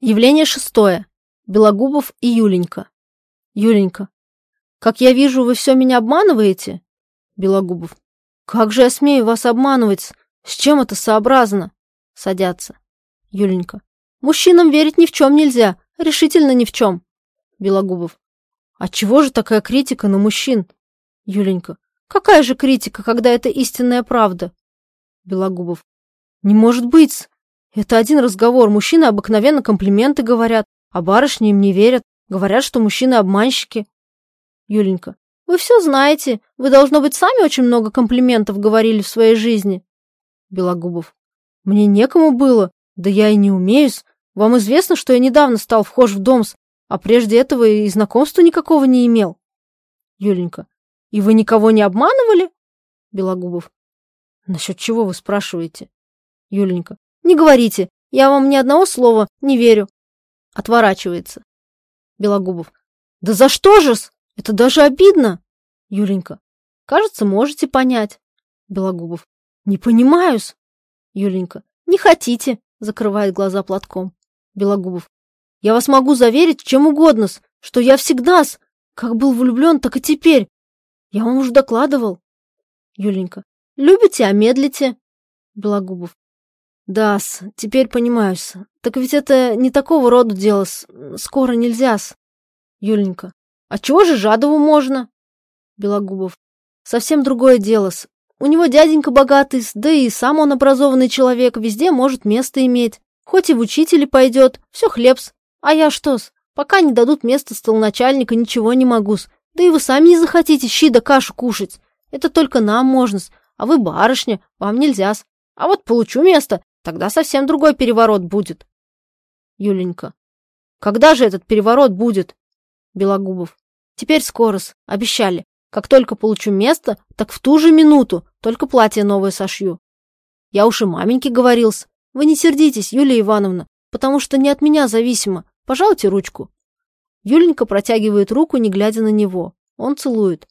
Явление шестое. Белогубов и Юленька. Юленька. Как я вижу, вы все меня обманываете? Белогубов. Как же я смею вас обманывать? С чем это сообразно? Садятся. Юленька. Мужчинам верить ни в чем нельзя. Решительно ни в чем. Белогубов. А чего же такая критика на мужчин? Юленька. Какая же критика, когда это истинная правда? Белогубов. Не может быть. Это один разговор. Мужчины обыкновенно комплименты говорят, а барышни им не верят. Говорят, что мужчины обманщики. Юленька. Вы все знаете. Вы, должно быть, сами очень много комплиментов говорили в своей жизни. Белогубов. Мне некому было. Да я и не умеюсь. Вам известно, что я недавно стал вхож в дом, а прежде этого и знакомства никакого не имел. Юленька. И вы никого не обманывали? Белогубов. Насчет чего вы спрашиваете? Юленька. Не говорите, я вам ни одного слова не верю. Отворачивается. Белогубов. Да за что же-с? Это даже обидно. Юленька. Кажется, можете понять. Белогубов. Не понимаю-с. Юленька. Не хотите. Закрывает глаза платком. Белогубов. Я вас могу заверить чем угодно-с, что я всегда-с, как был влюблен, так и теперь. Я вам уже докладывал. Юленька. Любите, а медлите? Белогубов. Да-с, теперь понимаю-с. Так ведь это не такого рода дело-с. Скоро нельзя-с. Юленька. А чего же Жадову можно? Белогубов. Совсем другое дело-с. У него дяденька богатый, да и сам он образованный человек, везде может место иметь. Хоть и в учители пойдет, все хлебс. А я что-с? Пока не дадут место столоначальника, ничего не могу-с. Да и вы сами не захотите щи да кашу кушать. Это только нам можно-с, а вы барышня, вам нельзя-с. А вот получу место, Тогда совсем другой переворот будет. Юленька. Когда же этот переворот будет? Белогубов. Теперь скоро-с, обещали. Как только получу место, так в ту же минуту, только платье новое сошью. Я уж и маменьке говорил-с. Вы не сердитесь, Юлия Ивановна, потому что не от меня зависимо. Пожалуйте ручку. Юленька протягивает руку, не глядя на него. Он целует.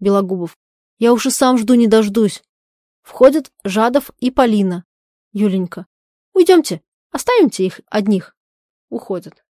Белогубов. Я уж и сам жду не дождусь. Входят Жадов и Полина. Юленька. Уйдемте, оставимте их одних. Уходят.